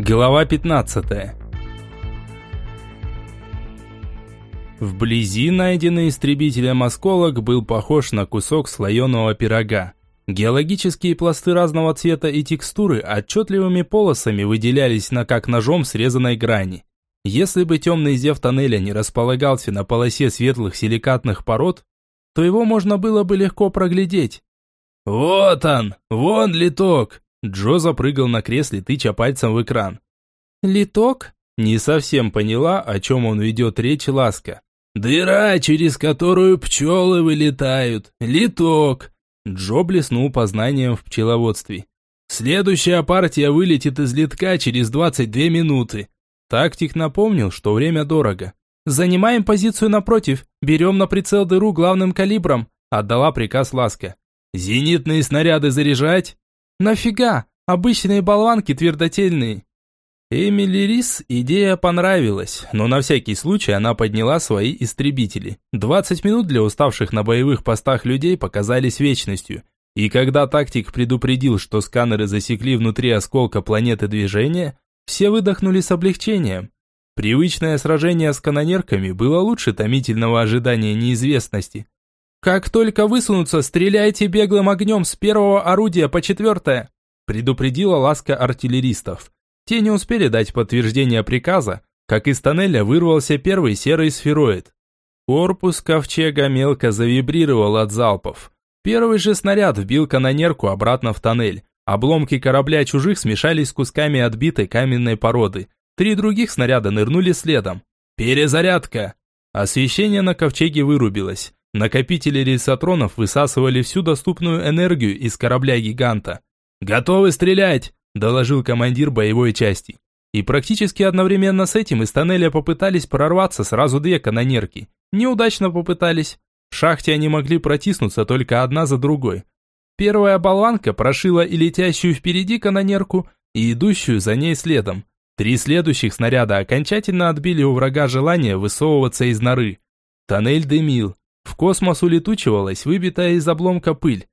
Глава 15 Вблизи найденный истребителем осколок был похож на кусок слоеного пирога. Геологические пласты разного цвета и текстуры отчетливыми полосами выделялись на как ножом срезанной грани. Если бы темный зев тоннеля не располагался на полосе светлых силикатных пород, то его можно было бы легко проглядеть. «Вот он! Вон литок!» Джо запрыгал на кресле, тыча пальцем в экран. «Литок?» Не совсем поняла, о чем он ведет речь Ласка. «Дыра, через которую пчелы вылетают. Литок!» Джо блеснул познанием в пчеловодстве. «Следующая партия вылетит из литка через 22 минуты». Тактик напомнил, что время дорого. «Занимаем позицию напротив, берем на прицел дыру главным калибром», отдала приказ Ласка. «Зенитные снаряды заряжать?» «Нафига? Обычные болванки твердотельные». Эмили Рис идея понравилась, но на всякий случай она подняла свои истребители. 20 минут для уставших на боевых постах людей показались вечностью. И когда тактик предупредил, что сканеры засекли внутри осколка планеты движения, все выдохнули с облегчением. Привычное сражение с канонерками было лучше томительного ожидания неизвестности. «Как только высунутся, стреляйте беглым огнем с первого орудия по четвертое», предупредила ласка артиллеристов. Те не успели дать подтверждение приказа, как из тоннеля вырвался первый серый сфероид. Корпус ковчега мелко завибрировал от залпов. Первый же снаряд вбил канонерку обратно в тоннель. Обломки корабля чужих смешались с кусками отбитой каменной породы. Три других снаряда нырнули следом. «Перезарядка!» Освещение на ковчеге вырубилось. Накопители рельсотронов высасывали всю доступную энергию из корабля-гиганта. «Готовы стрелять!» доложил командир боевой части. И практически одновременно с этим из тоннеля попытались прорваться сразу две канонерки. Неудачно попытались. В шахте они могли протиснуться только одна за другой. Первая болванка прошила и летящую впереди канонерку, и идущую за ней следом. Три следующих снаряда окончательно отбили у врага желание высовываться из норы. Тоннель дымил. В космос улетучивалась выбитая из обломка пыль.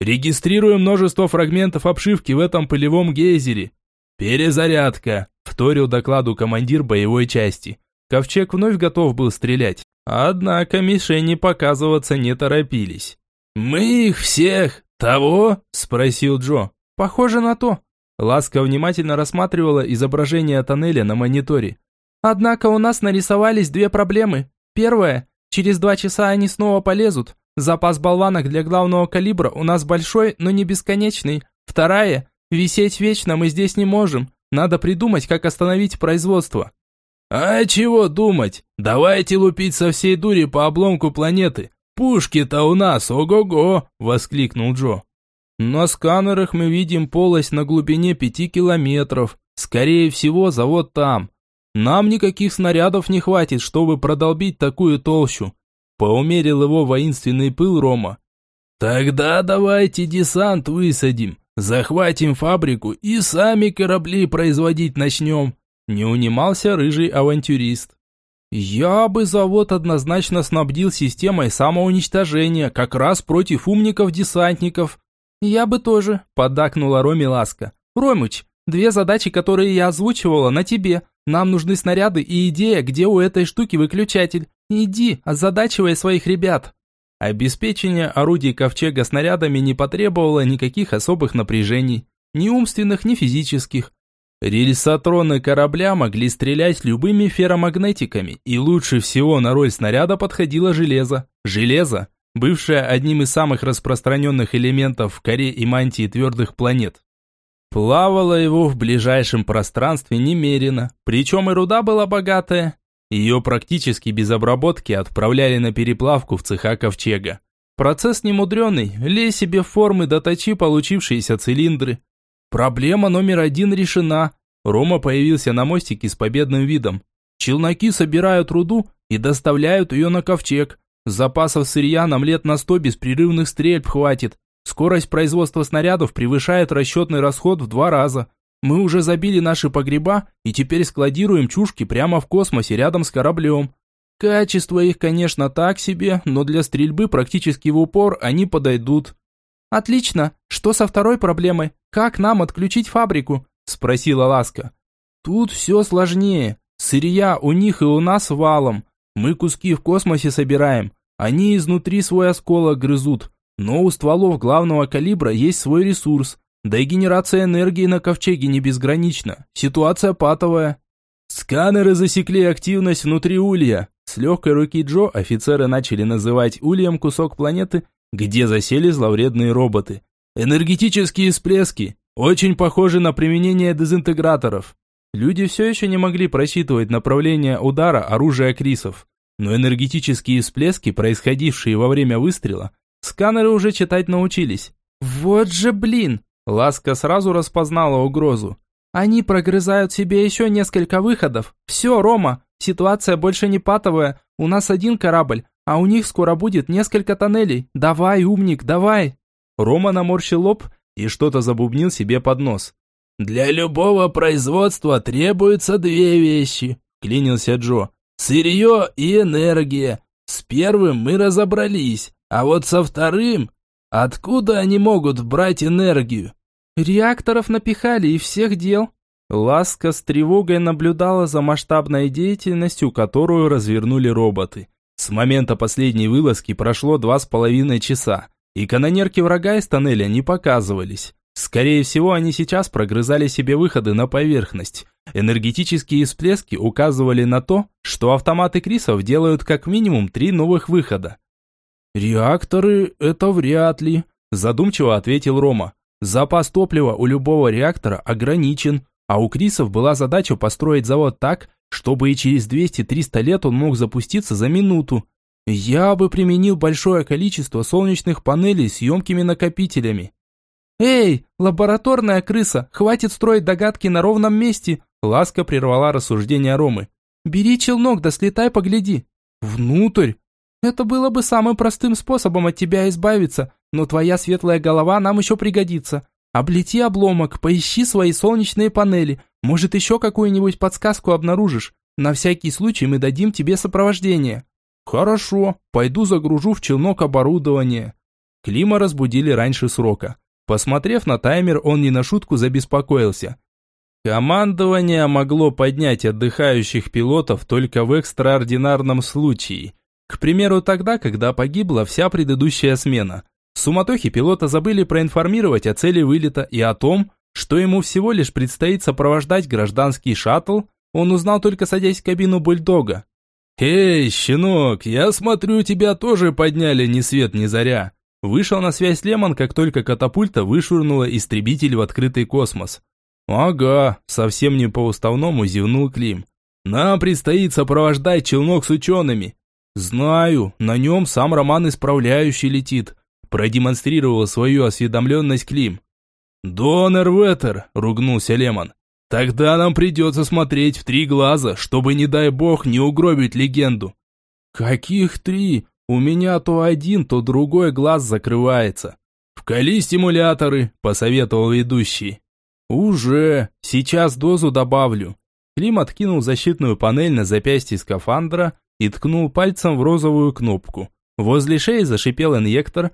Регистрируем множество фрагментов обшивки в этом пылевом гейзере. Перезарядка, вторил докладу командир боевой части. Ковчег вновь готов был стрелять. Однако мишени показываться не торопились. «Мы их всех! Того?» – спросил Джо. «Похоже на то». Ласка внимательно рассматривала изображение тоннеля на мониторе. «Однако у нас нарисовались две проблемы. Первая – через два часа они снова полезут, Запас болванок для главного калибра у нас большой, но не бесконечный. Вторая, висеть вечно мы здесь не можем. Надо придумать, как остановить производство. А чего думать? Давайте лупить со всей дури по обломку планеты. Пушки-то у нас, ого-го, воскликнул Джо. На сканерах мы видим полость на глубине пяти километров. Скорее всего, завод там. Нам никаких снарядов не хватит, чтобы продолбить такую толщу. Поумерил его воинственный пыл Рома. «Тогда давайте десант высадим, захватим фабрику и сами корабли производить начнем», не унимался рыжий авантюрист. «Я бы завод однозначно снабдил системой самоуничтожения, как раз против умников-десантников». «Я бы тоже», – поддакнула Роме Ласка. «Ромыч, две задачи, которые я озвучивала, на тебе. Нам нужны снаряды и идея, где у этой штуки выключатель. Иди, озадачивай своих ребят. Обеспечение орудий ковчега снарядами не потребовало никаких особых напряжений, ни умственных, ни физических. Рельсотроны корабля могли стрелять любыми ферромагнетиками, и лучше всего на роль снаряда подходило железо. Железо, бывшее одним из самых распространенных элементов в коре и мантии твердых планет. Плавало его в ближайшем пространстве немерено, причем и руда была богатая, ее практически без обработки отправляли на переплавку в цеха ковчега. Процесс немудренный, лей себе формы доточи получившиеся цилиндры. Проблема номер один решена. Рома появился на мостике с победным видом. Челноки собирают руду и доставляют ее на ковчег. Запасов сырья нам лет на сто беспрерывных стрельб хватит. Скорость производства снарядов превышает расчетный расход в два раза. Мы уже забили наши погреба и теперь складируем чушки прямо в космосе рядом с кораблем. Качество их, конечно, так себе, но для стрельбы практически в упор они подойдут. Отлично. Что со второй проблемой? Как нам отключить фабрику? Спросила Ласка. Тут все сложнее. Сырья у них и у нас валом. Мы куски в космосе собираем. Они изнутри свой осколок грызут. Но у стволов главного калибра есть свой ресурс. Да и генерация энергии на ковчеге не безгранична. Ситуация патовая. Сканеры засекли активность внутри улья. С легкой руки Джо офицеры начали называть ульем кусок планеты, где засели зловредные роботы. Энергетические всплески, очень похожи на применение дезинтеграторов. Люди все еще не могли просчитывать направление удара оружия Крисов, но энергетические всплески, происходившие во время выстрела, сканеры уже читать научились. «Вот же блин!» Ласка сразу распознала угрозу. «Они прогрызают себе еще несколько выходов. Все, Рома, ситуация больше не патовая. У нас один корабль, а у них скоро будет несколько тоннелей. Давай, умник, давай!» Рома наморщил лоб и что-то забубнил себе под нос. «Для любого производства требуются две вещи», – клянился Джо. «Сырье и энергия. С первым мы разобрались, а вот со вторым... Откуда они могут брать энергию?» «Реакторов напихали и всех дел». Ласка с тревогой наблюдала за масштабной деятельностью, которую развернули роботы. С момента последней вылазки прошло два с половиной часа, и канонерки врага из тоннеля не показывались. Скорее всего, они сейчас прогрызали себе выходы на поверхность. Энергетические всплески указывали на то, что автоматы Крисов делают как минимум три новых выхода. «Реакторы – это вряд ли», – задумчиво ответил Рома. «Запас топлива у любого реактора ограничен, а у Крисов была задача построить завод так, чтобы и через 200-300 лет он мог запуститься за минуту. Я бы применил большое количество солнечных панелей с емкими накопителями. «Эй, лабораторная крыса, хватит строить догадки на ровном месте!» Ласка прервала рассуждение Ромы. «Бери челнок да слетай погляди». «Внутрь?» «Это было бы самым простым способом от тебя избавиться, но твоя светлая голова нам еще пригодится. Облети обломок, поищи свои солнечные панели, может еще какую-нибудь подсказку обнаружишь. На всякий случай мы дадим тебе сопровождение». «Хорошо, пойду загружу в челнок оборудование». Клима разбудили раньше срока. Посмотрев на таймер, он не на шутку забеспокоился. Командование могло поднять отдыхающих пилотов только в экстраординарном случае. К примеру, тогда, когда погибла вся предыдущая смена. В суматохе пилота забыли проинформировать о цели вылета и о том, что ему всего лишь предстоит сопровождать гражданский шаттл, он узнал только садясь в кабину бульдога. «Эй, щенок, я смотрю, тебя тоже подняли ни свет ни заря. Вышел на связь Лемон, как только катапульта вышвырнула истребитель в открытый космос. «Ага», совсем не по-уставному зевнул Клим. «Нам предстоит сопровождать челнок с учеными». «Знаю, на нем сам Роман Исправляющий летит», продемонстрировал свою осведомленность Клим. «Донор Веттер», ругнулся Лемон. «Тогда нам придется смотреть в три глаза, чтобы, не дай бог, не угробить легенду». «Каких три?» У меня то один, то другой глаз закрывается. «Вкали стимуляторы», – посоветовал ведущий. «Уже. Сейчас дозу добавлю». Клим откинул защитную панель на запястье скафандра и ткнул пальцем в розовую кнопку. Возле шеи зашипел инъектор,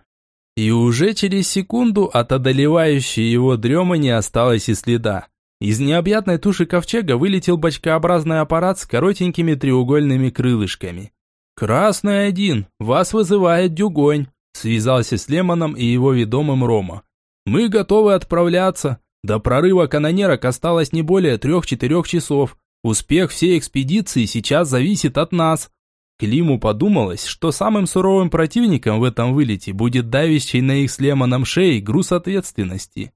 и уже через секунду от одолевающей его дремы не осталось и следа. Из необъятной туши ковчега вылетел бочкообразный аппарат с коротенькими треугольными крылышками. «Красный один, вас вызывает Дюгонь», связался с Лемоном и его ведомым Рома. «Мы готовы отправляться. До прорыва канонерок осталось не более трех-четырех часов. Успех всей экспедиции сейчас зависит от нас». Климу подумалось, что самым суровым противником в этом вылете будет давящий на их с Лемоном шеи груз ответственности.